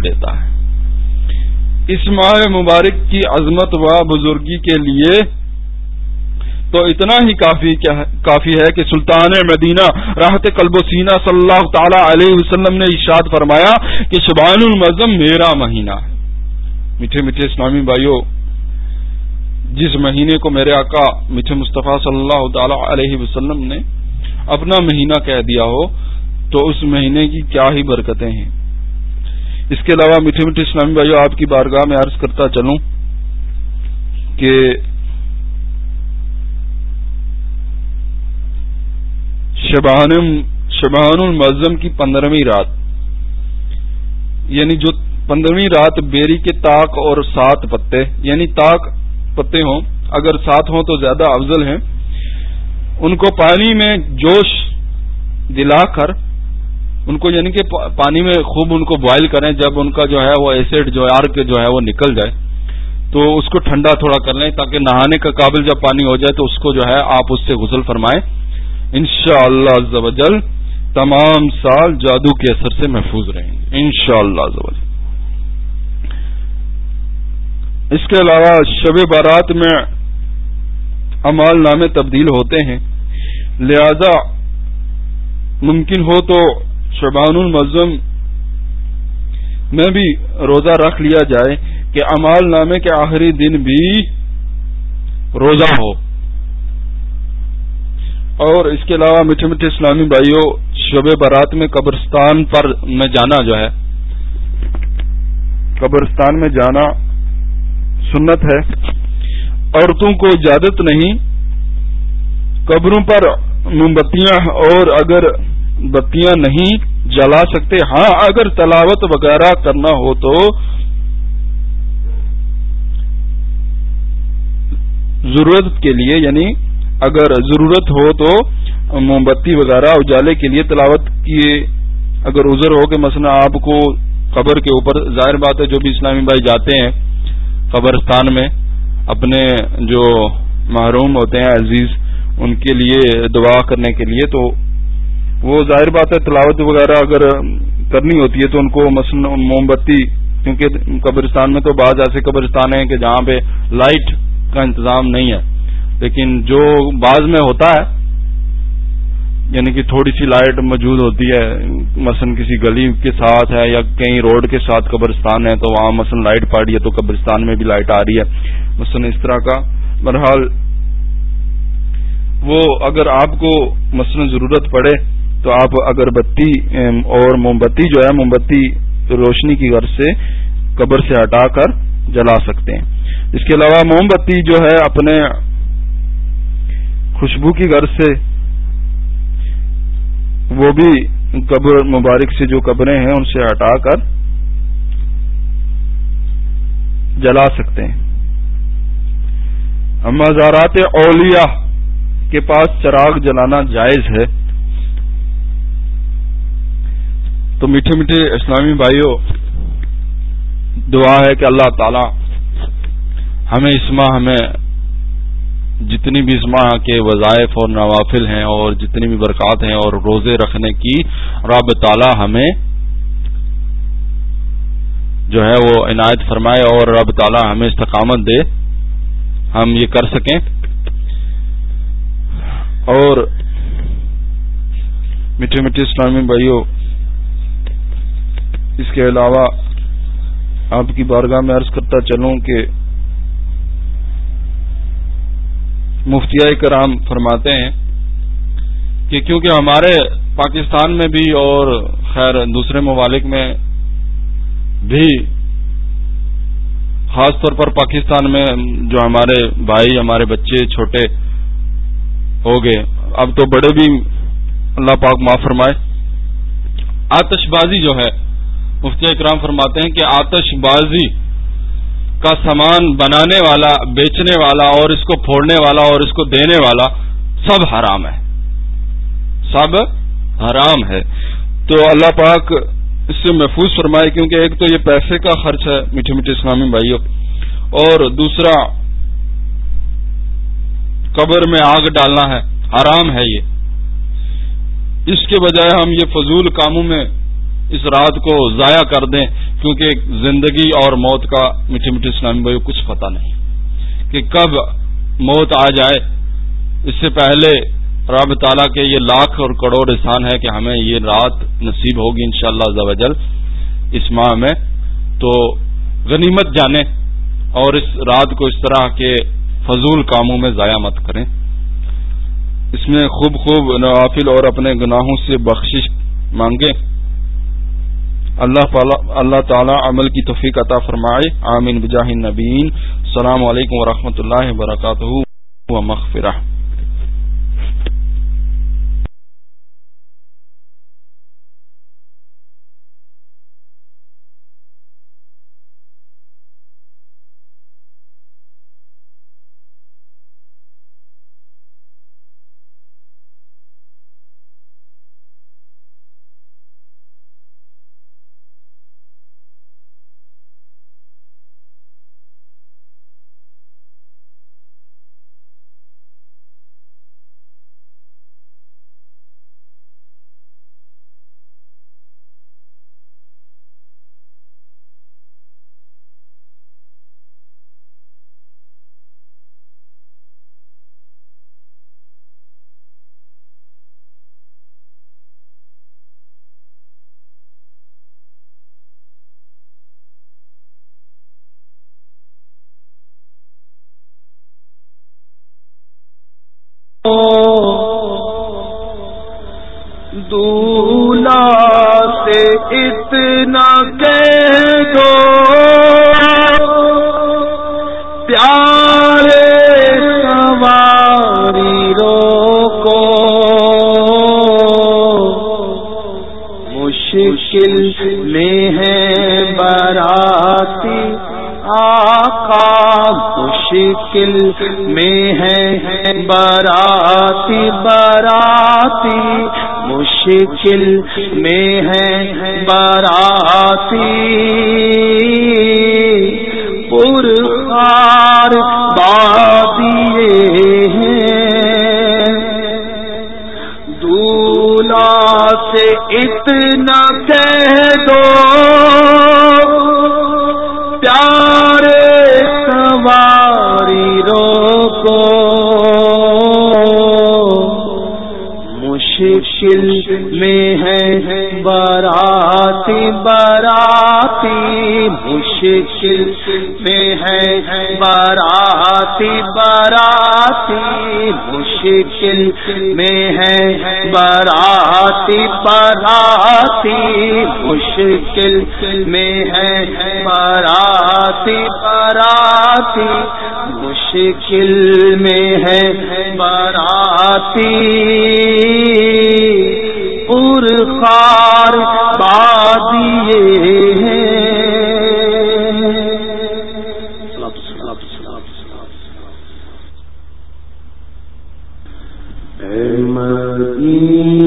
دیتا ہے۔ اس ماہ مبارک کی عظمت و بزرگی کے لیے تو اتنا ہی کافی کافی ہے کہ سلطان مدینہ راحت قلب و سینہ صلی اللہ تعالی علیہ وسلم نے اشاد فرمایا کہ شبان المزم میرا مہینہ ہے۔ میٹھے میٹھے اسلامی بھائیوں جس مہینے کو میرے آقا میٹھے مصطفیٰ صلی اللہ تعالی علیہ وسلم نے اپنا مہینہ کہہ دیا ہو، تو اس مہینے کی کیا ہی برکتیں ہیں۔ اس کے علاوہ میٹھے میٹھے اسلامی بھائیوں آپ کی بارگاہ میں عرض کرتا چلوں کہ شبان شبان المعظم کی پندرہویں رات یعنی جو پندرہویں رات بیری کے تاک اور سات پتے یعنی تاک پتے ہوں، اگر سات ہوں تو زیادہ افضل ہیں، ان کو پانی میں جوش دلا کر ان کو یعنی کہ پانی میں خوب ان کو بوائل کریں، جب ان کا جو ہے وہ ایسڈ جو آرک جو ہے وہ نکل جائے، تو اس کو ٹھنڈا تھوڑا کر لیں تاکہ نہانے کا قابل جب پانی ہو جائے تو اس کو جو ہے آپ اس سے غسل فرمائیں۔ شاء اللہ تمام سال جادو کے اثر سے محفوظ رہیں گے۔ ان شاء اللہ اس کے علاوہ شب بارات میں امال نامے تبدیل ہوتے ہیں، لہذا ممکن ہو تو شبان المزم میں بھی روزہ رکھ لیا جائے کہ امال نامے کے آخری دن بھی روزہ ہو۔ اور اس کے علاوہ میٹھے میٹھے اسلامی بھائیوں شب برات میں قبرستان پر میں جانا جو ہے، قبرستان میں جانا سنت ہے۔ عورتوں کو اجازت نہیں، قبروں پر موم بتیاں اور اگر بتیاں نہیں جلا سکتے۔ ہاں اگر تلاوت وغیرہ کرنا ہو تو ضرورت کے لیے یعنی اگر ضرورت ہو تو موم بتی وغیرہ اجالے کے لیے تلاوت کیے۔ اگر ازر ہو کہ مثلا آپ کو قبر کے اوپر، ظاہر بات ہے، جو بھی اسلامی بھائی جاتے ہیں قبرستان میں، اپنے جو محروم ہوتے ہیں عزیز، ان کے لیے دعا کرنے کے لیے، تو وہ ظاہر بات ہے، تلاوت وغیرہ اگر کرنی ہوتی ہے تو ان کو مثلا موم بتی، کیونکہ قبرستان میں تو بعض ایسے قبرستان ہیں کہ جہاں پہ لائٹ کا انتظام نہیں ہے۔ لیکن جو بعض میں ہوتا ہے یعنی کہ تھوڑی سی لائٹ موجود ہوتی ہے، مثلا کسی گلی کے ساتھ ہے یا کہیں روڈ کے ساتھ قبرستان ہے، تو وہاں مثلا لائٹ پاڑی ہے تو قبرستان میں بھی لائٹ آ رہی ہے۔ مثلا اس طرح کا بہرحال وہ اگر آپ کو مثلا ضرورت پڑے تو آپ اگر بتی اور موم بتی جو ہے موم بتی روشنی کی غرض سے قبر سے ہٹا کر جلا سکتے ہیں۔ اس کے علاوہ موم بتی جو ہے، اپنے خوشبو کی غرض سے وہ بھی قبر مبارک سے جو قبریں ہیں، ان سے ہٹا کر جلا سکتے ہیں۔ مزارات اولیاء کے پاس چراغ جلانا جائز ہے۔ تو میٹھے میٹھے اسلامی بھائیوں دعا ہے کہ اللہ تعالی ہمیں اس ماہ ہمیں جتنی بھی اس ماہ کے وظائف اور نوافل ہیں اور جتنی بھی برکات ہیں اور روزے رکھنے کی رب تعالی ہمیں جو ہے وہ عنایت فرمائے اور رب تعالی ہمیں استقامت دے۔ ہم یہ کر سکیں۔ اور میٹھے میٹھے اسلامی بھائیوں اس کے علاوہ آپ کی بارگاہ میں عرض کرتا چلوں کہ مفتیا کرام فرماتے ہیں کہ کیونکہ ہمارے پاکستان میں بھی اور خیر دوسرے ممالک میں بھی خاص طور پر پاکستان میں جو ہمارے بھائی، ہمارے بچے چھوٹے ہو گئے، اب تو بڑے بھی اللہ پاک معاف فرمائے۔ آتش بازی جو ہے مفتی اکرام فرماتے ہیں کہ آتش بازی کا سامان بنانے والا، بیچنے والا اور اس کو پھوڑنے والا اور اس کو دینے والا سب حرام ہے۔ سب حرام ہے۔ تو اللہ پاک اس سے محفوظ فرمائے کیونکہ ایک تو یہ پیسے کا خرچ ہے میٹھے میٹھے اسلامی بھائیوں۔ اور دوسرا، قبر میں آگ ڈالنا ہے۔ حرام ہے یہ۔ اس کے بجائے ہم یہ فضول کاموں میں اس رات کو ضائع کر دیں کیونکہ زندگی اور موت کا میٹھی میٹھی اسلامی بھائی کچھ پتہ نہیں کہ کب موت آ جائے۔ اس سے پہلے رب تعالیٰ کے یہ لاکھ اور کروڑ احسان ہے کہ ہمیں یہ رات نصیب ہوگی انشاءاللہ شاء اللہ اس ماہ میں۔ تو غنیمت جانے اور اس رات کو اس طرح کے فضول کاموں میں ضائع مت کریں۔ اس میں خوب خوب نوافل اور اپنے گناہوں سے بخشش مانگیں۔ اللہ اللہ تعالی عمل کی توفیق عطا فرمائے۔ آمین بجاہ نبین السلام علیکم ورحمۃ اللہ وبرکاتہ مغفرہ۔ سے اتنا کہہ دو پیارے سواری روکو۔ مشکل میں ہے براتی آقا مشکل میں چل میں ہے مشکل میں ہے، باراتی باراتی مشکل میں ہے۔ باراتی باراتی مشکل میں ہے۔ باراتی باراتی مشکل میں مدینے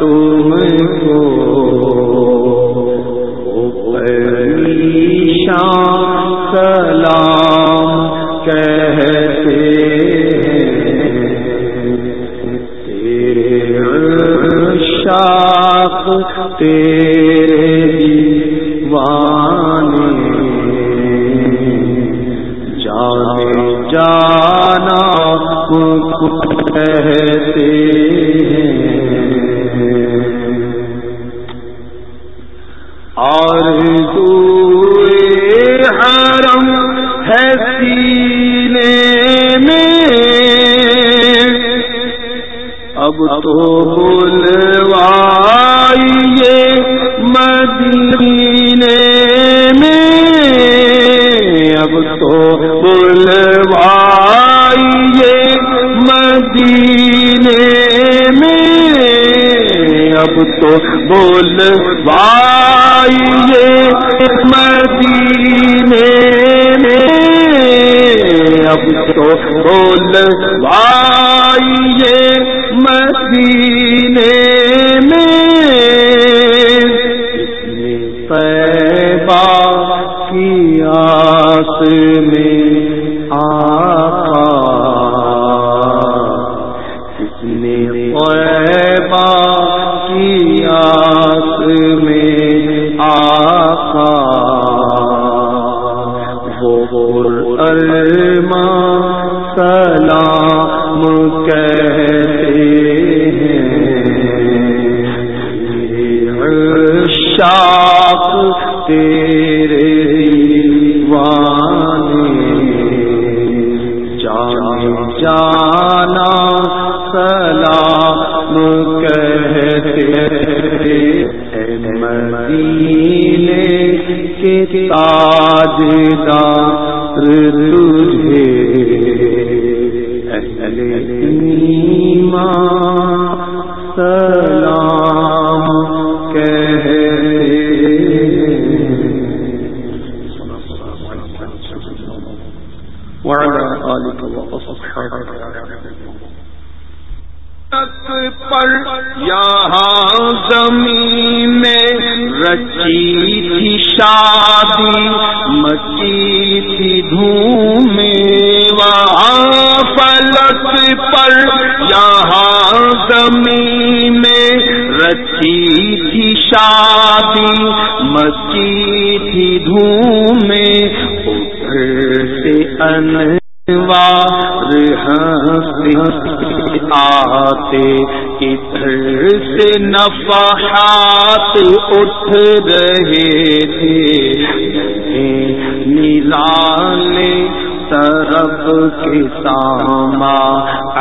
تم کو سلام کہتے ہیں تیرے شاخ تیرے تو بول بھائی آس میں آقا وہ ارما وعلى آلك وأصحابك پر یہاں زمین میں رچی تھی شادی مچی تھی دھوم وہاں فلک پر یہاں زمین میں رچی شادی مچی تھی دھوم ادھر سے انوار ہنستے آتے ادھر سے نفحات اٹھ رہے تھے۔ نیلالے طرف کے ساما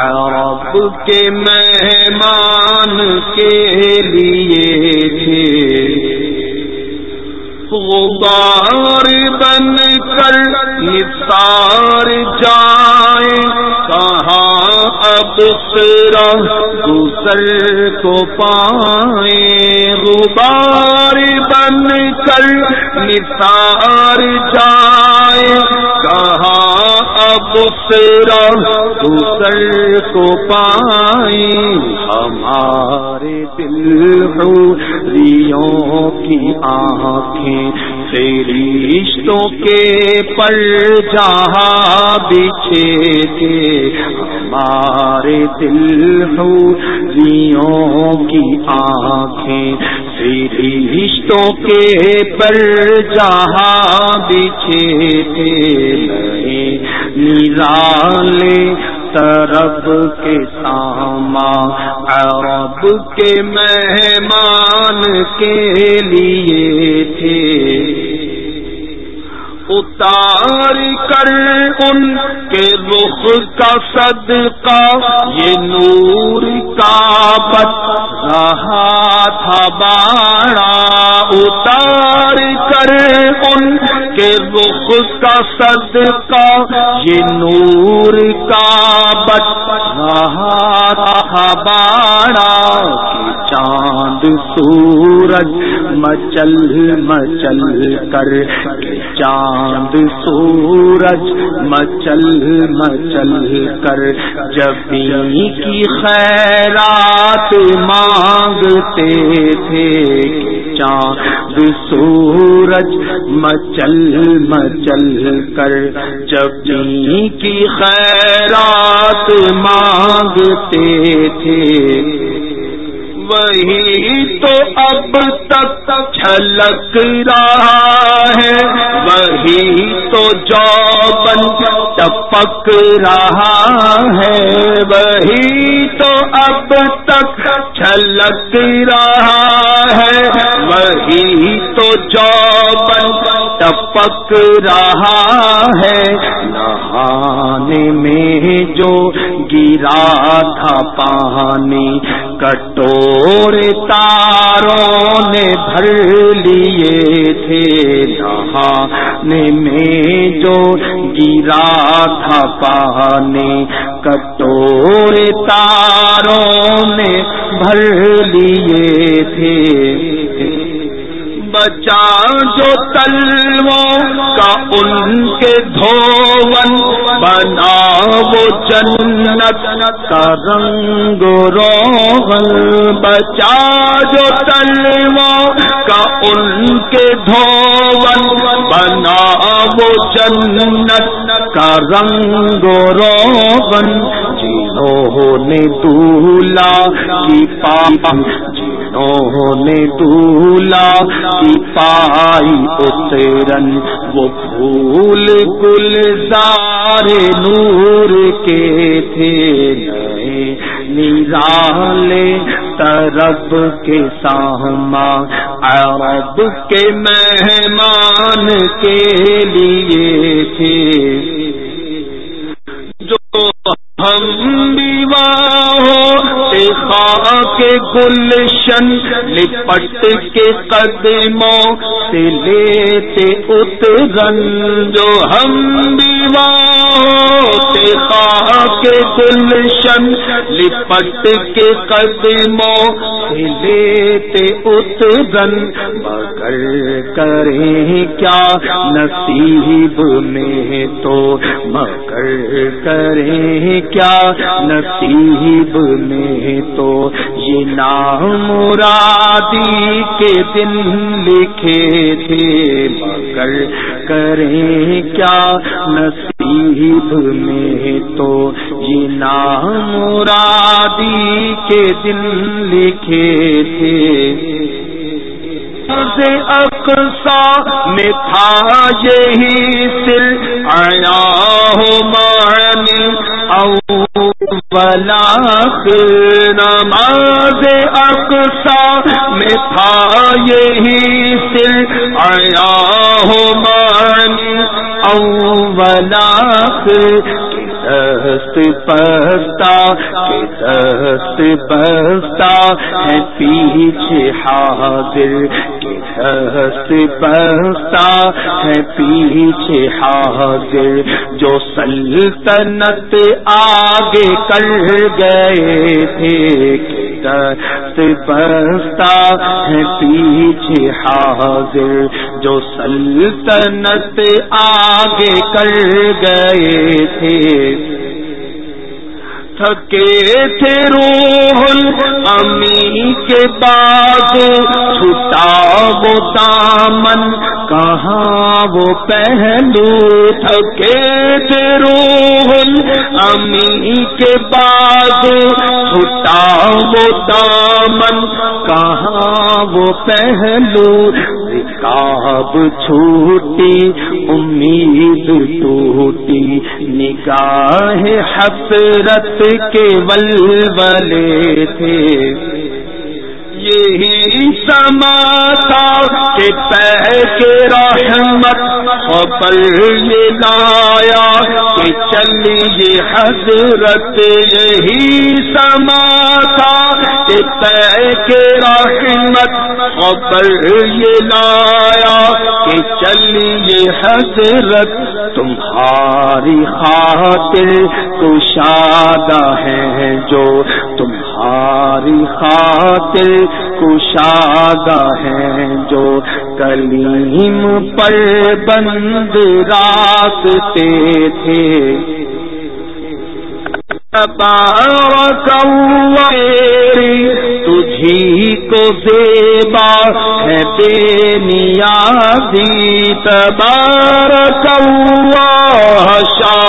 عرب کے مہمان کے لیے تھے۔ غبار بن کر نثار جائے۔ کہاں اب سرا دوسر کو پائے۔ غبار بن کر نثار جائے۔ کہاں اب سرا ریوں کی آنکھیں تیری رشتوں کے پر جہاں بچھے تھے ہمارے دل ہو ریوں کی آنکھیں تیری رشتوں کے پر جہاں بچھے تھے نرالے طرف کے ساما، عرب کے مہمان کے لیے تھے۔ اتار کر ان کے رخ کا صدقہ، یہ نور کا بت رہا تھا۔ باڑا رخ کا صدقہ، یہ نور کا بت رہا تھا باڑا چاند سورج مچل مچل کر چاند سورج مچل مچل کر جب کی خیرات مانگتے تھے چاند سورج مچل مچل کر جب کی خیرات مانگتے تھے۔ وہی تو اب تک چھلک رہا ہے۔ وہی تو جوبن ٹپک رہا ہے۔ وہی پک رہا ہے۔ نہانے میں جو گرا تھا پانی کٹورے تاروں نے بھر لیے تھے۔ نہانے میں جو گرا تھا پانی بچا جو تلووں کا ان کے دھون بنا وہ جنت کا رنگ روغن۔ بچا جو تلووں کا ان کے دھون بنا وہ جنت کا رنگ روغن۔ نے دولا کی پاپ جنہوں نے دولا کی پائی اترن وہ پھول گل سارے نور کے تھے، نئے نرالے طرف کے ساما عرب کے مہمان کے لیے تھے۔ گلشن لپٹ کے قدموں سے لیتے اترن جو ہم کے گلشن لپٹ کے قدموں سے لیتے اترن مگر کریں کیا نصیب میں تو مگر کریں کیا مگر کریں کیا نصیب میں تو یہ نام مرادی کے دن لکھے تھے۔ اقسا میں تھا یہی سل آیا ہو معنی او دست پستا دست پستا ہے پیچھے حاضر دست ہے پیچھے حاضر، جو سلطنت آگے کر گئے تھے دست ہے پیچھے حاضر، جو سلطنت آگے کر گئے تھے۔ تھکے تھے روح امی کے بعد، چھٹا وہ دامن، کہاں وہ پہلو؟ تھکے تھے روح امی کے بعد، چھٹا وہ دامن، کہاں وہ پہلو رکاب چھوٹی امید ٹوٹی۔ نگاہ حسرت کے ولولے تھے۔ یہی سماتا کہ پہ کے رحمت پر یہ لایا کہ چلیے حضرت یہی سماتا کہ پہ کے رحمت پر یہ لایا کہ چلیے حضرت تمہاری خاطر کشادہ ہے جو تمہاری خاطر کشادہ ہے جو کلیم پر بند راستے تھے۔ تجھی کو زیبا ہے بے نیازی۔ تبارک اللہ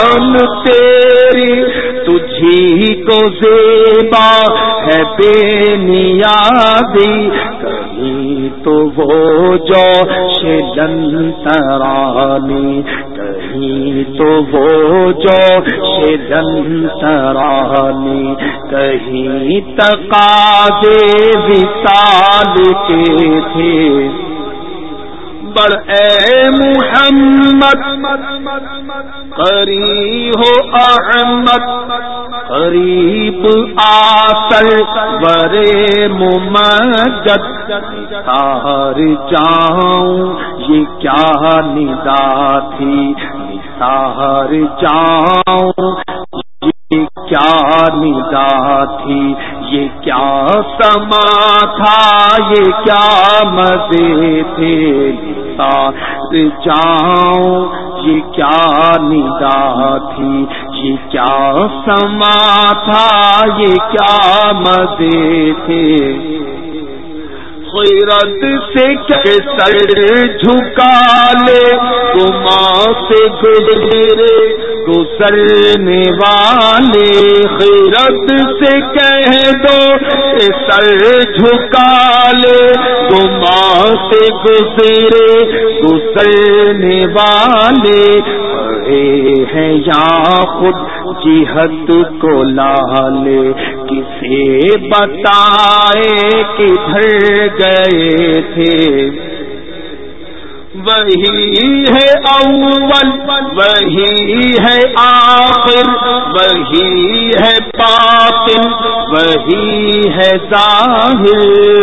شان تیری تجھی کو زیبا ہے بے نیازی۔ کہیں تو وہ جو شن ترانی، کہیں تو وہ جو شن ترانی۔ کہیں تقاضے وصال کے تھے۔ بڑ اے محمد قری ہو احمد، قریب آسل برے ممجد تار جاؤں، یہ کیا ندا تھی؟ تار جاؤں، یہ کیا ندا تھی؟ یہ کیا سما تھا؟ یہ کیا مزے تھے؟ جاؤں یہ کیا ندا تھی؟ یہ کیا سما تھا؟ یہ کیا مزے تھے؟ خیرت سے سر جھکا لے، گما سے گزرے، گزرنے والے۔ خیرت سے کہہ دو سر جھکا سے گزرے گزرنے والے ہیں یا خود جہت کو لالے کسے بتائے کدھر گئے تھے وہی ہے اول، وہی ہے آخر، وہی ظاہر،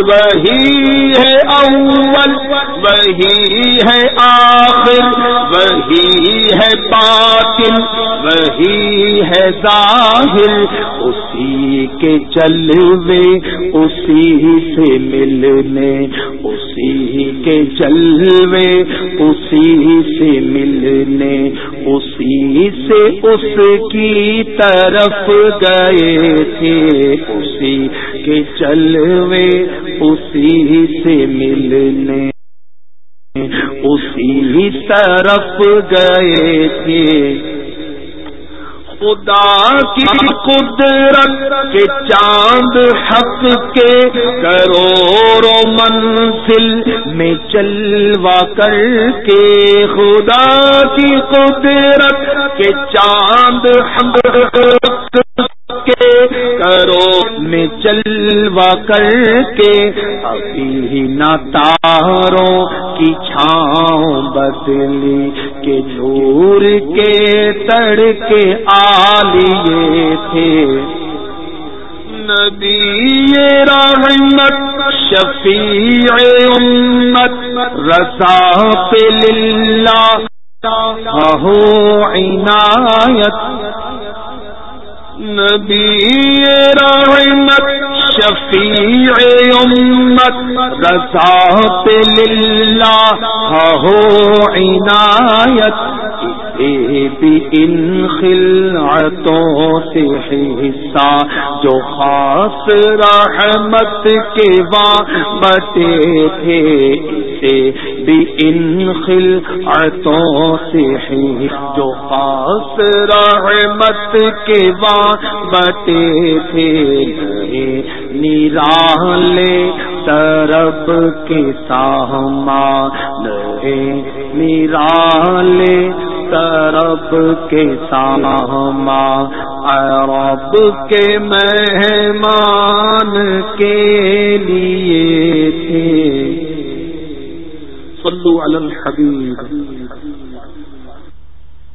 وہی ہے اول، وہی ہے آخر، وہی ہے باطن، وہی ہے ظاہر، اسی کے چلوے اسی سے ملنے، اسی کے چلوے اسی سے ملنے، اسی سے اس کی طرف گئے تھے۔ چلوے اسی سے ملنے۔ اسی طرف گئے تھے۔ خدا کی قدرت کے چاند حق کے کروڑوں منزل میں چلوا کر کے۔ خدا کی قدرت کے چاند حق کر کے ابھی نہ تاروں کی چھاؤں بدلی کے جھور کے تڑ کے بھی ان خلعتوں سے حصہ، جو خاص رحمت کے بٹے تھے، اسے بھی ان خلعتوں سے جو خاص رحمت کے بٹے تھے۔ نیرالے طرب کے ساہما نئے طرف کے ساما عرب کے مہمان کے لیے تھے۔ صلو علی الحبیب۔